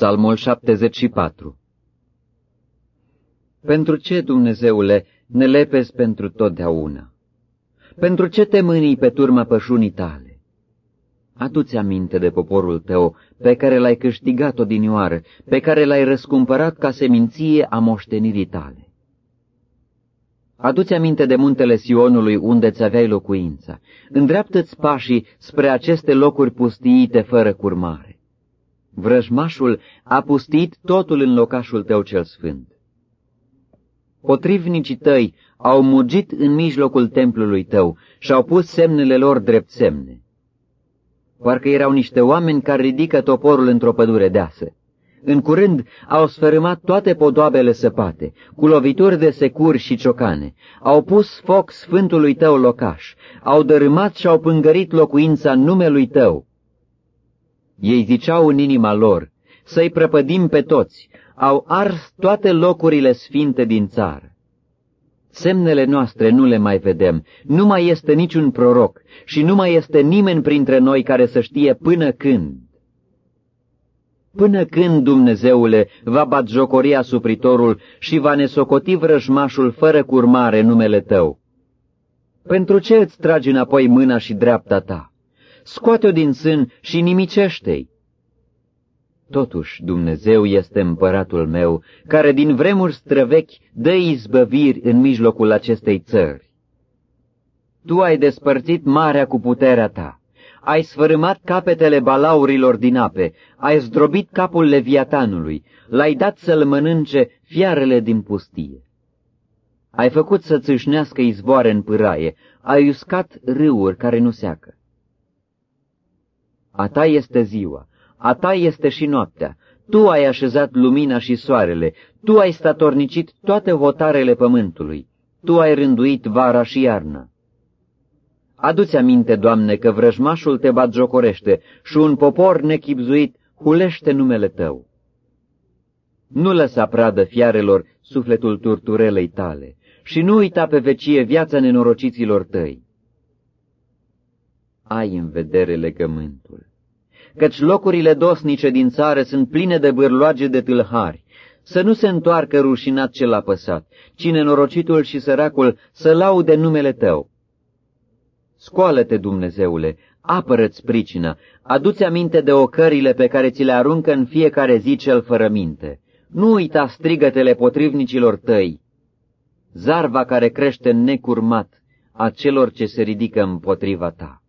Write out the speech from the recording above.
Psalmul 74 Pentru ce, Dumnezeule, ne lepezi pentru totdeauna? Pentru ce te mânii pe turma pășunii tale? Adu-ți aminte de poporul tău, pe care l-ai câștigat odinioară, pe care l-ai răscumpărat ca seminție a moștenirii tale. Adu-ți aminte de muntele Sionului unde ți aveai locuința. Îndreaptă-ți pașii spre aceste locuri pustiite fără curmare. Vrăjmașul a pustit totul în locașul tău cel sfânt. Potrivnicii tăi au mugit în mijlocul templului tău și au pus semnele lor drept semne. Parcă erau niște oameni care ridică toporul într-o pădure deasă. În curând au sfărâmat toate podoabele săpate, cu lovituri de securi și ciocane, au pus foc sfântului tău locaș, au dărâmat și au pângărit locuința numelui tău. Ei ziceau în inima lor, să-i prăpădim pe toți, au ars toate locurile sfinte din țară. Semnele noastre nu le mai vedem, nu mai este niciun proroc și nu mai este nimeni printre noi care să știe până când. Până când, Dumnezeule, va batjocori asupritorul și va nesocoti vrăjmașul fără curmare numele Tău? Pentru ce îți tragi înapoi mâna și dreapta ta? Scoate-o din sân și nimicește-i. Totuși, Dumnezeu este împăratul meu, care din vremuri străvechi dă izbăviri în mijlocul acestei țări. Tu ai despărțit marea cu puterea ta ai sfărâmat capetele balaurilor din ape, ai zdrobit capul leviatanului, l-ai dat să-l mănânce fiarele din pustie. Ai făcut să țâșnească izvoare în pâraie, ai uscat râuri care nu seacă. A ta este ziua, a ta este și noaptea, tu ai așezat lumina și soarele, tu ai statornicit toate votarele pământului, tu ai rânduit vara și iarna. Adu-ți aminte, Doamne, că vrăjmașul te batjocorește și un popor nechipzuit hulește numele Tău. Nu lăsa pradă fiarelor sufletul turturelei tale și nu uita pe vecie viața nenorociților tăi. Ai în vedere legământul, căci locurile dosnice din țară sunt pline de bârloage de tâlhari, să nu se întoarcă rușinat cel apăsat, ci nenorocitul și săracul să laude numele Tău Scoală-te, Dumnezeule, apără-ți pricina, adu-ți aminte de ocările pe care ți le aruncă în fiecare zi cel fără minte. Nu uita strigătele potrivnicilor tăi, zarva care crește necurmat a celor ce se ridică împotriva ta.